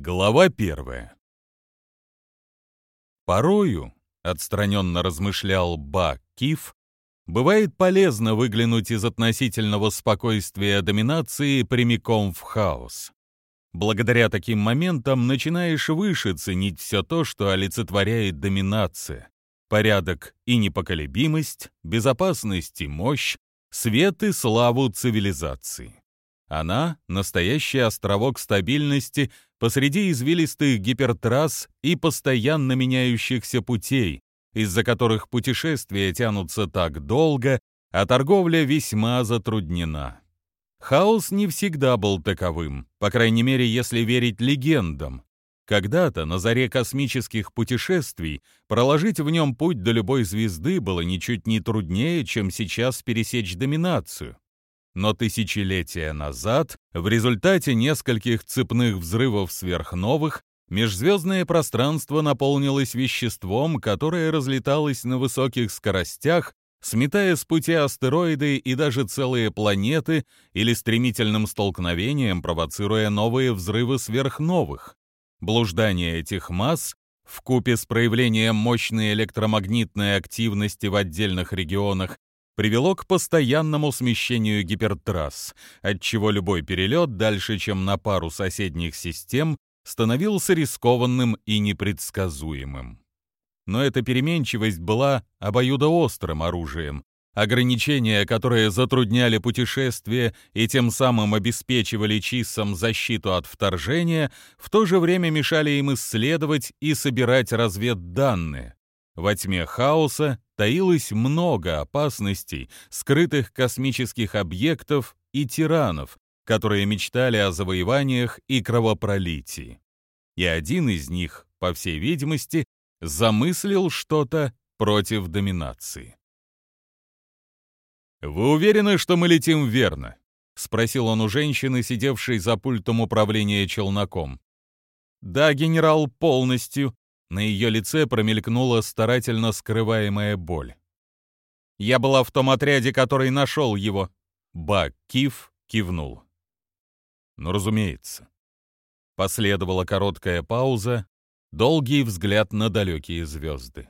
Глава первая. Порою, отстраненно размышлял Ба Киф, бывает полезно выглянуть из относительного спокойствия доминации прямиком в хаос. Благодаря таким моментам начинаешь выше ценить все то, что олицетворяет доминация. Порядок и непоколебимость, безопасность и мощь, свет и славу цивилизации. Она — настоящий островок стабильности посреди извилистых гипертрасс и постоянно меняющихся путей, из-за которых путешествия тянутся так долго, а торговля весьма затруднена. Хаос не всегда был таковым, по крайней мере, если верить легендам. Когда-то, на заре космических путешествий, проложить в нем путь до любой звезды было ничуть не труднее, чем сейчас пересечь доминацию. Но тысячелетия назад, в результате нескольких цепных взрывов сверхновых, межзвездное пространство наполнилось веществом, которое разлеталось на высоких скоростях, сметая с пути астероиды и даже целые планеты или стремительным столкновением провоцируя новые взрывы сверхновых. Блуждание этих масс в купе с проявлением мощной электромагнитной активности в отдельных регионах привело к постоянному смещению гипертрасс, отчего любой перелет дальше, чем на пару соседних систем, становился рискованным и непредсказуемым. Но эта переменчивость была обоюдоострым оружием. Ограничения, которые затрудняли путешествие и тем самым обеспечивали чиссам защиту от вторжения, в то же время мешали им исследовать и собирать разведданные. Во тьме хаоса таилось много опасностей, скрытых космических объектов и тиранов, которые мечтали о завоеваниях и кровопролитии. И один из них, по всей видимости, замыслил что-то против доминации. «Вы уверены, что мы летим верно?» — спросил он у женщины, сидевшей за пультом управления челноком. «Да, генерал, полностью», на ее лице промелькнула старательно скрываемая боль. «Я была в том отряде, который нашел его». Бак Киф кивнул. «Ну, разумеется». Последовала короткая пауза, долгий взгляд на далекие звезды.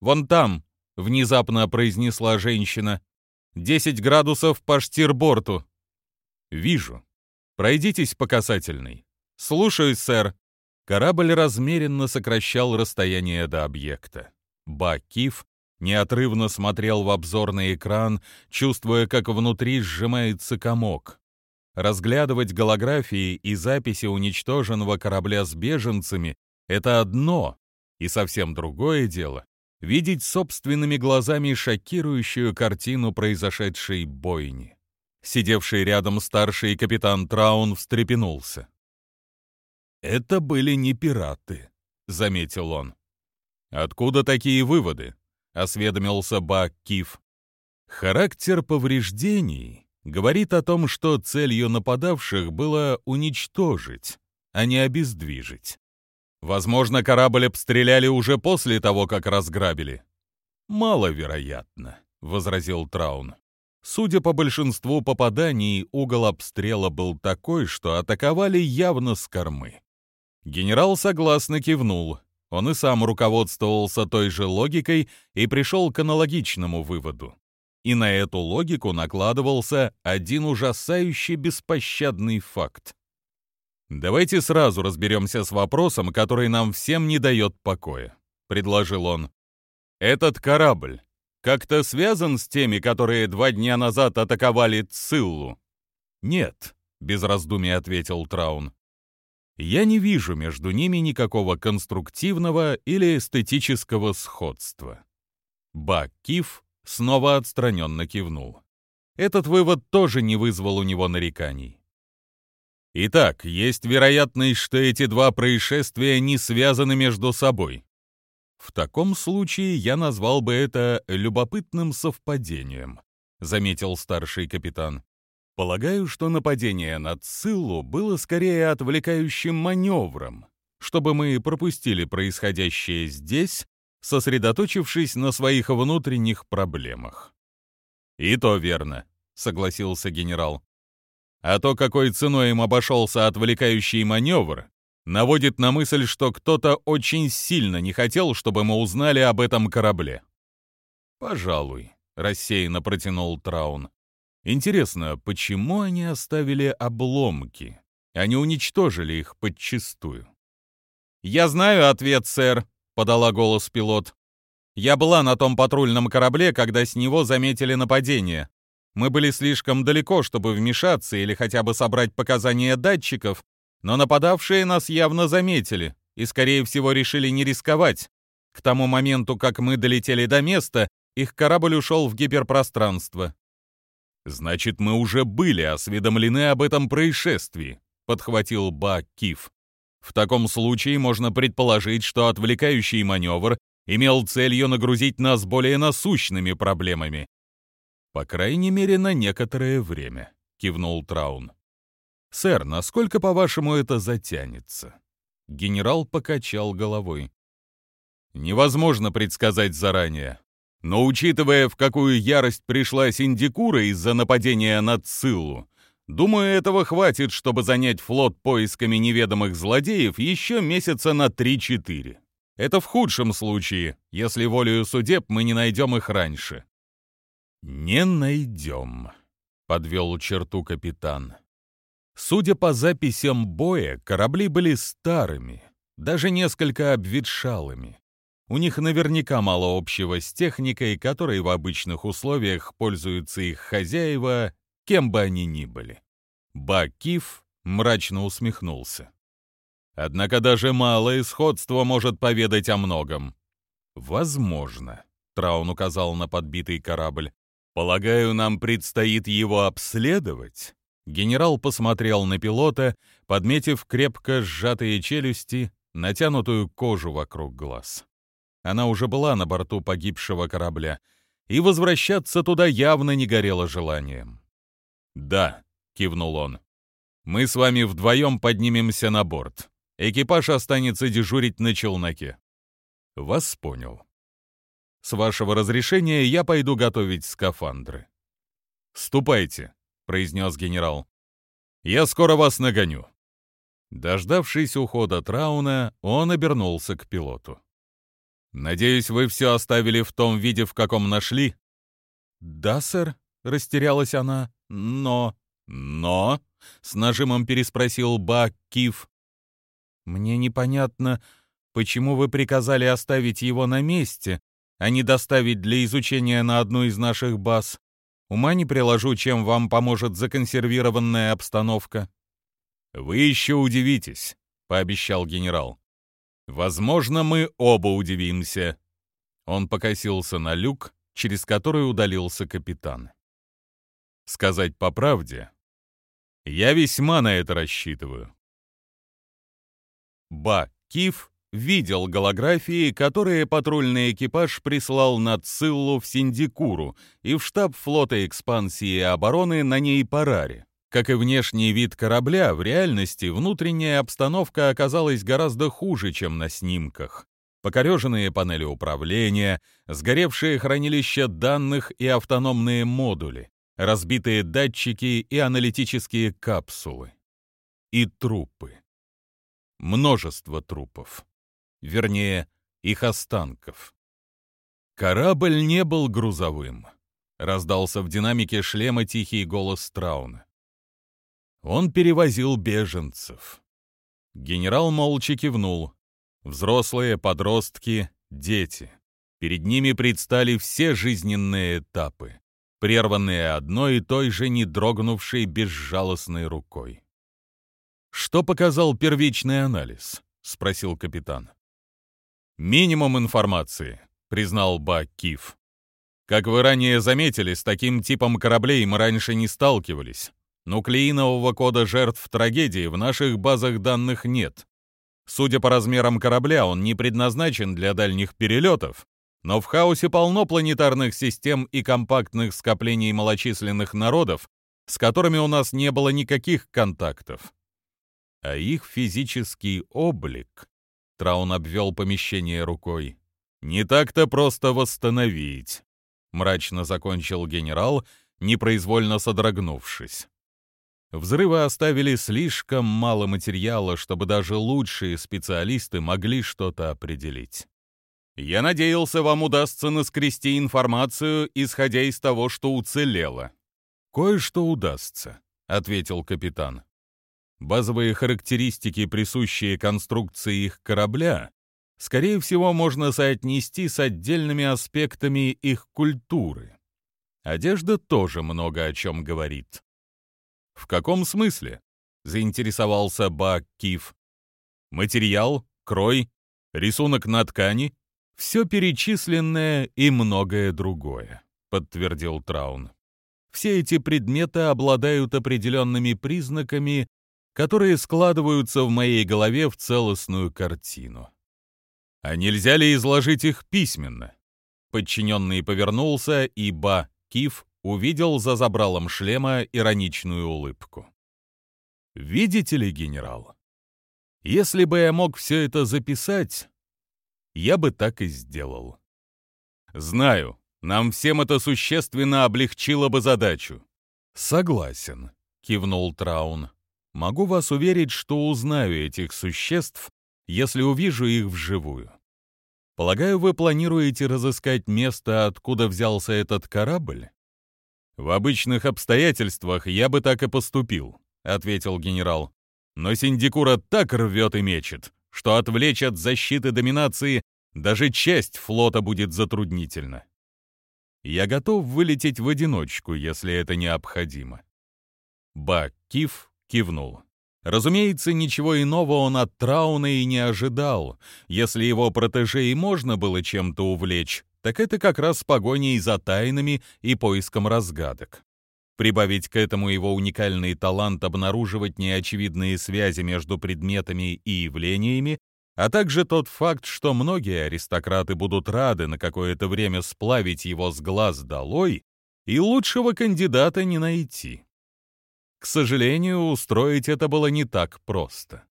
«Вон там», — внезапно произнесла женщина, — «десять градусов по штирборту». «Вижу. Пройдитесь по касательной». «Слушаюсь, сэр», Корабль размеренно сокращал расстояние до объекта. Бакиф неотрывно смотрел в обзорный экран, чувствуя, как внутри сжимается комок. Разглядывать голографии и записи уничтоженного корабля с беженцами — это одно, и совсем другое дело — видеть собственными глазами шокирующую картину произошедшей бойни. Сидевший рядом старший капитан Траун встрепенулся. «Это были не пираты», — заметил он. «Откуда такие выводы?» — осведомился Бак Киф. «Характер повреждений говорит о том, что целью нападавших было уничтожить, а не обездвижить. Возможно, корабль обстреляли уже после того, как разграбили». «Маловероятно», — возразил Траун. Судя по большинству попаданий, угол обстрела был такой, что атаковали явно с кормы. Генерал согласно кивнул. Он и сам руководствовался той же логикой и пришел к аналогичному выводу. И на эту логику накладывался один ужасающий беспощадный факт. «Давайте сразу разберемся с вопросом, который нам всем не дает покоя», — предложил он. «Этот корабль как-то связан с теми, которые два дня назад атаковали Циллу?» «Нет», — без раздумий ответил Траун я не вижу между ними никакого конструктивного или эстетического сходства. Бак Киф снова отстраненно кивнул. Этот вывод тоже не вызвал у него нареканий. Итак, есть вероятность, что эти два происшествия не связаны между собой. В таком случае я назвал бы это любопытным совпадением, заметил старший капитан. Полагаю, что нападение на Циллу было скорее отвлекающим маневром, чтобы мы пропустили происходящее здесь, сосредоточившись на своих внутренних проблемах. «И то верно», — согласился генерал. «А то, какой ценой им обошелся отвлекающий маневр, наводит на мысль, что кто-то очень сильно не хотел, чтобы мы узнали об этом корабле. «Пожалуй», — рассеянно протянул Траун. «Интересно, почему они оставили обломки? Они уничтожили их подчистую». «Я знаю ответ, сэр», — подала голос пилот. «Я была на том патрульном корабле, когда с него заметили нападение. Мы были слишком далеко, чтобы вмешаться или хотя бы собрать показания датчиков, но нападавшие нас явно заметили и, скорее всего, решили не рисковать. К тому моменту, как мы долетели до места, их корабль ушел в гиперпространство. «Значит, мы уже были осведомлены об этом происшествии», — подхватил Ба Киф. «В таком случае можно предположить, что отвлекающий маневр имел целью нагрузить нас более насущными проблемами, «По крайней мере, на некоторое время», — кивнул Траун. «Сэр, насколько, по-вашему, это затянется?» Генерал покачал головой. «Невозможно предсказать заранее. Но учитывая, в какую ярость пришла Синдикура из-за нападения на Циллу, думаю, этого хватит, чтобы занять флот поисками неведомых злодеев еще месяца на 3-4. Это в худшем случае, если волею судеб мы не найдем их раньше. «Не найдем», — подвел черту капитан. Судя по записям боя, корабли были старыми, даже несколько обветшалыми. У них наверняка мало общего с техникой, которой в обычных условиях пользуются их хозяева, кем бы они ни были. Бакиф мрачно усмехнулся. Однако даже малое сходство может поведать о многом. Возможно, Траун указал на подбитый корабль. Полагаю, нам предстоит его обследовать?» Генерал посмотрел на пилота, подметив крепко сжатые челюсти, натянутую кожу вокруг глаз. Она уже была на борту погибшего корабля, и возвращаться туда явно не горело желанием. «Да», — кивнул он, — «мы с вами вдвоем поднимемся на борт. Экипаж останется дежурить на челноке». «Вас понял». С вашего разрешения я пойду готовить скафандры. Ступайте, произнес генерал. Я скоро вас нагоню. Дождавшись ухода Трауна, он обернулся к пилоту. «Надеюсь, вы все оставили в том виде, в каком нашли?» «Да, сэр», — растерялась она, — «но...» «Но?» — с нажимом переспросил Бак Киф. «Мне непонятно, почему вы приказали оставить его на месте, а не доставить для изучения на одну из наших баз. Ума не приложу, чем вам поможет законсервированная обстановка». «Вы еще удивитесь», — пообещал генерал. «Возможно, мы оба удивимся». Он покосился на люк, через который удалился капитан. «Сказать по правде, я весьма на это рассчитываю». Ба Киф видел голографии, которые патрульный экипаж прислал на Циллу в Синдикуру и в штаб флота экспансии и обороны на ней Параре. Как и внешний вид корабля, в реальности внутренняя обстановка оказалась гораздо хуже, чем на снимках. Покореженные панели управления, сгоревшие хранилища данных и автономные модули, разбитые датчики и аналитические капсулы. И трупы. Множество трупов вернее, их останков. Корабль не был грузовым. Раздался в динамике шлема тихий голос Трауна. Он перевозил беженцев. Генерал молча кивнул. Взрослые, подростки, дети. Перед ними предстали все жизненные этапы, прерванные одной и той же не дрогнувшей безжалостной рукой. «Что показал первичный анализ?» — спросил капитан. «Минимум информации», — признал Ба Киф. «Как вы ранее заметили, с таким типом кораблей мы раньше не сталкивались. Нуклеинового кода жертв трагедии в наших базах данных нет. Судя по размерам корабля, он не предназначен для дальних перелетов, но в хаосе полно планетарных систем и компактных скоплений малочисленных народов, с которыми у нас не было никаких контактов. А их физический облик Траун обвел помещение рукой. «Не так-то просто восстановить», — мрачно закончил генерал, непроизвольно содрогнувшись. Взрывы оставили слишком мало материала, чтобы даже лучшие специалисты могли что-то определить. Я надеялся, вам удастся наскрести информацию, исходя из того, что уцелело. Кое-что удастся, ответил капитан. Базовые характеристики, присущие конструкции их корабля, скорее всего, можно соотнести с отдельными аспектами их культуры. Одежда тоже много о чем говорит. «В каком смысле?» — заинтересовался Ба Киф. «Материал, крой, рисунок на ткани, все перечисленное и многое другое», — подтвердил Траун. «Все эти предметы обладают определенными признаками, которые складываются в моей голове в целостную картину. А нельзя ли изложить их письменно?» Подчиненный повернулся, и Ба Киф увидел за забралом шлема ироничную улыбку. «Видите ли, генерал, если бы я мог все это записать, я бы так и сделал. Знаю, нам всем это существенно облегчило бы задачу. Согласен, кивнул Траун. Могу вас уверить, что узнаю этих существ, если увижу их вживую. Полагаю, вы планируете разыскать место, откуда взялся этот корабль? В обычных обстоятельствах я бы так и поступил, ответил генерал. Но Синдикура так рвет и мечет, что отвлечь от защиты доминации даже часть флота будет затруднительно. Я готов вылететь в одиночку, если это необходимо. Бак Киф кивнул. Разумеется, ничего иного он от Трауна и не ожидал. Если его протеже и можно было чем-то увлечь, так это как раз погоней за тайнами и поиском разгадок. Прибавить к этому его уникальный талант обнаруживать неочевидные связи между предметами и явлениями, а также тот факт, что многие аристократы будут рады на какое-то время сплавить его с глаз долой, и лучшего кандидата не найти. К сожалению, устроить это было не так просто.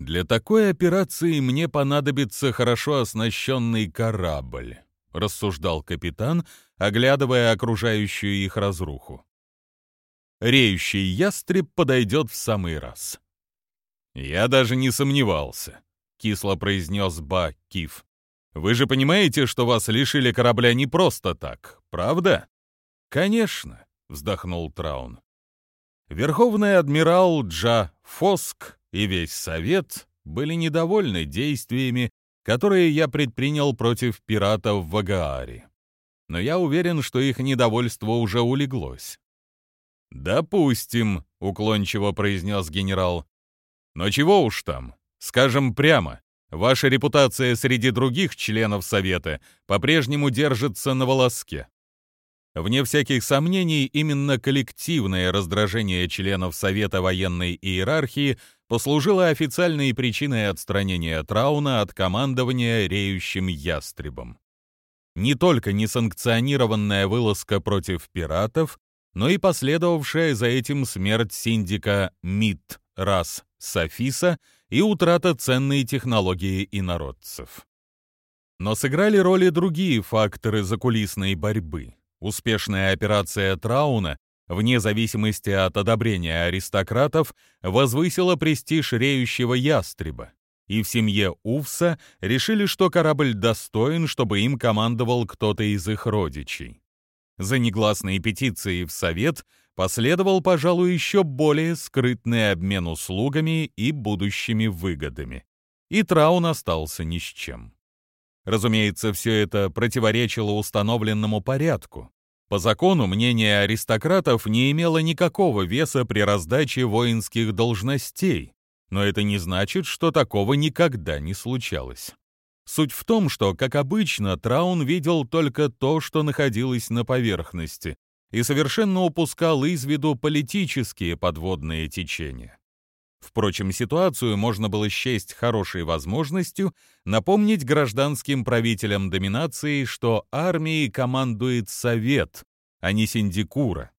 Для такой операции мне понадобится хорошо оснащенный корабль, рассуждал капитан, оглядывая окружающую их разруху реющий ястреб подойдет в самый раз. «Я даже не сомневался», — кисло произнес Ба Киф. «Вы же понимаете, что вас лишили корабля не просто так, правда?» «Конечно», — вздохнул Траун. Верховный адмирал Джа Фоск и весь совет были недовольны действиями, которые я предпринял против пиратов в Агааре. Но я уверен, что их недовольство уже улеглось. «Допустим», — уклончиво произнес генерал. «Но чего уж там, скажем прямо, ваша репутация среди других членов Совета по-прежнему держится на волоске. Вне всяких сомнений, именно коллективное раздражение членов Совета военной иерархии послужило официальной причиной отстранения Трауна от командования реющим ястребом. Не только несанкционированная вылазка против пиратов, но и последовавшая за этим смерть синдика Мид Рас Софиса и утрата ценной технологии инородцев. Но сыграли роли другие факторы закулисной борьбы. Успешная операция Трауна, вне зависимости от одобрения аристократов, возвысила престиж реющего ястреба, и в семье Увса решили, что корабль достоин, чтобы им командовал кто-то из их родичей. За негласные петиции в Совет последовал, пожалуй, еще более скрытный обмен услугами и будущими выгодами. И Траун остался ни с чем. Разумеется, все это противоречило установленному порядку. По закону мнение аристократов не имело никакого веса при раздаче воинских должностей, но это не значит, что такого никогда не случалось. Суть в том, что, как обычно, Траун видел только то, что находилось на поверхности, и совершенно упускал из виду политические подводные течения. Впрочем, ситуацию можно было счесть хорошей возможностью напомнить гражданским правителям доминации, что армией командует Совет, а не Синдикура.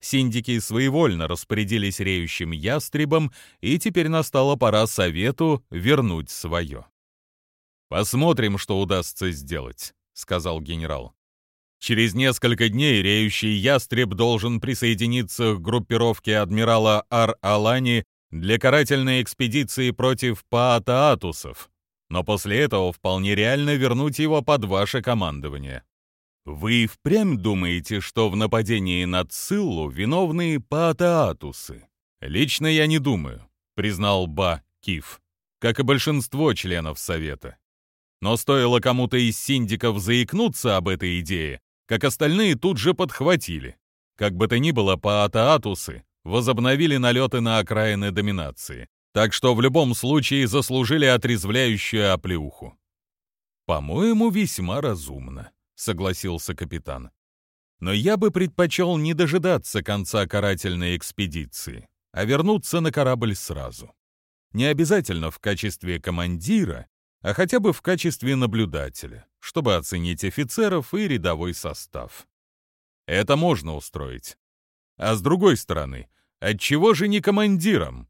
Синдики своевольно распорядились реющим ястребом, и теперь настала пора Совету вернуть свое. «Посмотрим, что удастся сделать», — сказал генерал. Через несколько дней реющий ястреб должен присоединиться к группировке адмирала Ар-Алани для карательной экспедиции против паатаатусов, но после этого вполне реально вернуть его под ваше командование. Вы впрямь думаете, что в нападении на Циллу виновны паатаатусы? Лично я не думаю, признал Ба Киф, как и большинство членов Совета. Но стоило кому-то из синдиков заикнуться об этой идее, как остальные тут же подхватили. Как бы то ни было, паатаатусы возобновили налеты на окраины доминации, так что в любом случае заслужили отрезвляющую оплеуху. «По-моему, весьма разумно», — согласился капитан. «Но я бы предпочел не дожидаться конца карательной экспедиции, а вернуться на корабль сразу. Не обязательно в качестве командира, а хотя бы в качестве наблюдателя, чтобы оценить офицеров и рядовой состав. Это можно устроить. А с другой стороны, отчего же не командиром?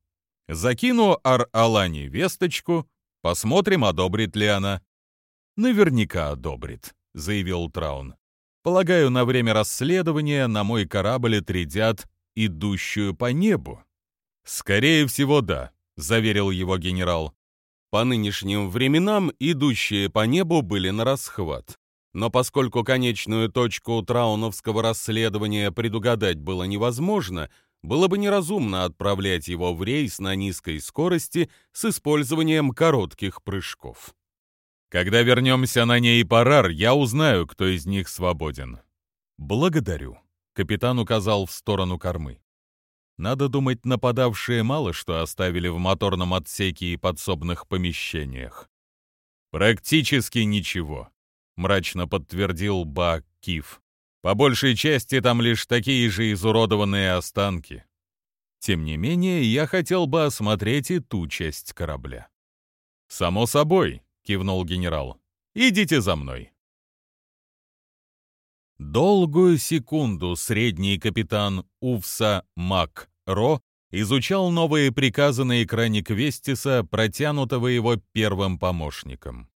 Закину Ар-Алани весточку, посмотрим, одобрит ли она. Наверняка одобрит, заявил Траун. Полагаю, на время расследования на мой корабль отрядят идущую по небу. Скорее всего, да, заверил его генерал. По нынешним временам идущие по небу были на расхват. Но поскольку конечную точку трауновского расследования предугадать было невозможно, было бы неразумно отправлять его в рейс на низкой скорости с использованием коротких прыжков. Когда вернемся на ней парар, я узнаю, кто из них свободен. Благодарю. Капитан указал в сторону кормы. Надо думать, нападавшие мало что оставили в моторном отсеке и подсобных помещениях. «Практически ничего», — мрачно подтвердил Ба Киф. «По большей части там лишь такие же изуродованные останки. Тем не менее, я хотел бы осмотреть и ту часть корабля». «Само собой», — кивнул генерал. «Идите за мной». Долгую секунду средний капитан Увса Мак Ро изучал новые приказы на экране Квестиса, протянутого его первым помощником.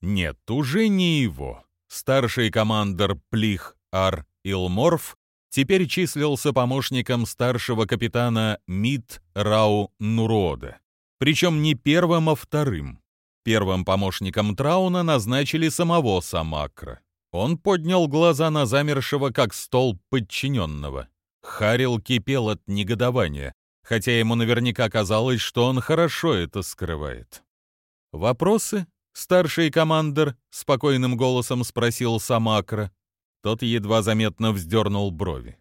Нет, уже не его. Старший командир Плих Ар Илморф теперь числился помощником старшего капитана Мит Рау Нурода. Причем не первым, а вторым. Первым помощником Трауна назначили самого Самакра. Он поднял глаза на замершего, как стол подчиненного. Харил кипел от негодования, хотя ему наверняка казалось, что он хорошо это скрывает. «Вопросы?» — старший командир спокойным голосом спросил Самакра. Тот едва заметно вздернул брови.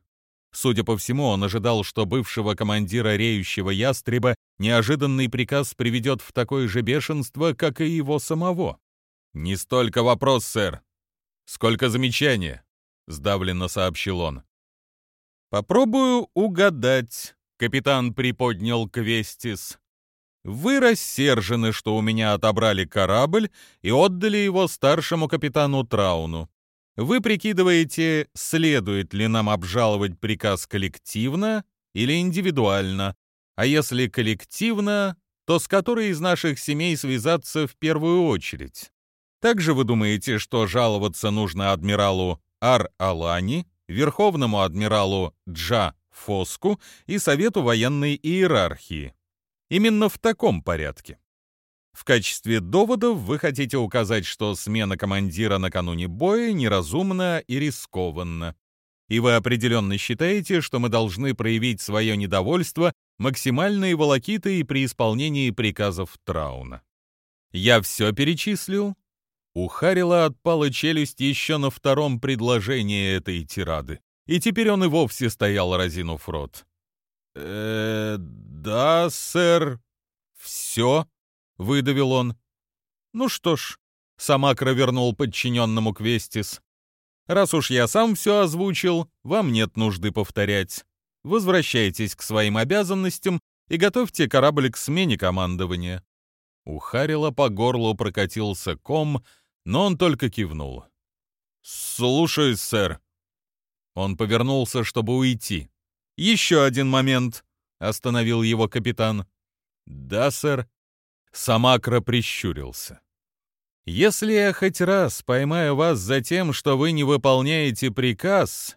Судя по всему, он ожидал, что бывшего командира реющего ястреба неожиданный приказ приведет в такое же бешенство, как и его самого. «Не столько вопрос, сэр, сколько замечания», — сдавленно сообщил он. «Попробую угадать», — капитан приподнял Квестис. «Вы рассержены, что у меня отобрали корабль и отдали его старшему капитану Трауну. Вы прикидываете, следует ли нам обжаловать приказ коллективно или индивидуально, а если коллективно, то с которой из наших семей связаться в первую очередь? Также вы думаете, что жаловаться нужно адмиралу Ар-Алани, Верховному адмиралу Джа Фоску и Совету военной иерархии. Именно в таком порядке. В качестве доводов вы хотите указать, что смена командира накануне боя неразумна и рискованна. И вы определенно считаете, что мы должны проявить свое недовольство максимальной волокитой при исполнении приказов Трауна. Я все перечислил, у Харила отпала челюсть еще на втором предложении этой тирады, и теперь он и вовсе стоял, разинув рот. Э да, сэр, все», — выдавил он. «Ну что ж», — Самакра вернул подчиненному Квестис. «Раз уж я сам все озвучил, вам нет нужды повторять. Возвращайтесь к своим обязанностям и готовьте корабль к смене командования». У Харила по горлу прокатился ком, но он только кивнул. «Слушаюсь, сэр». Он повернулся, чтобы уйти. «Еще один момент», — остановил его капитан. «Да, сэр». Самакра прищурился. Если я хоть раз поймаю вас за тем, что вы не выполняете приказ,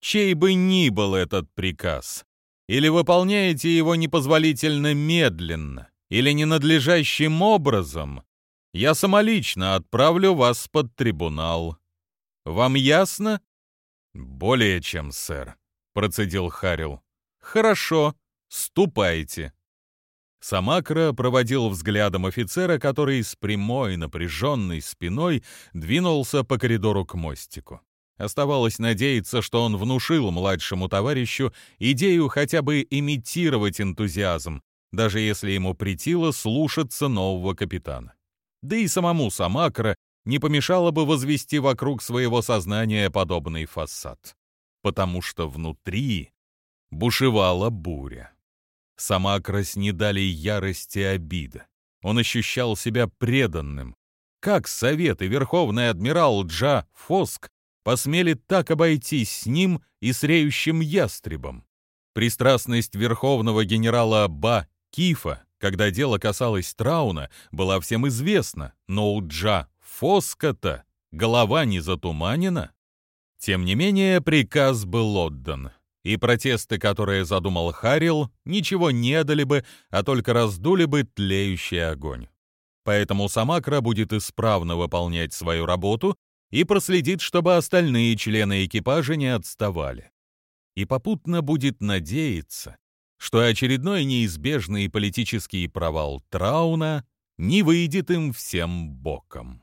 чей бы ни был этот приказ, или выполняете его непозволительно медленно, или ненадлежащим образом, я самолично отправлю вас под трибунал. Вам ясно? Более чем, сэр, процедил Харил. Хорошо, ступайте. Самакра проводил взглядом офицера, который с прямой напряженной спиной двинулся по коридору к мостику. Оставалось надеяться, что он внушил младшему товарищу идею хотя бы имитировать энтузиазм, даже если ему притило слушаться нового капитана. Да и самому Самакра не помешало бы возвести вокруг своего сознания подобный фасад, потому что внутри бушевала буря. Самакра снедали ярость и обида. Он ощущал себя преданным. Как Совет и Верховный Адмирал Джа Фоск посмели так обойтись с ним и с реющим ястребом? Пристрастность Верховного Генерала Ба Кифа, когда дело касалось Трауна, была всем известна, но у Джа Фоска-то голова не затуманена. Тем не менее, приказ был отдан и протесты, которые задумал Харил, ничего не дали бы, а только раздули бы тлеющий огонь. Поэтому Самакра будет исправно выполнять свою работу и проследит, чтобы остальные члены экипажа не отставали. И попутно будет надеяться, что очередной неизбежный политический провал Трауна не выйдет им всем боком.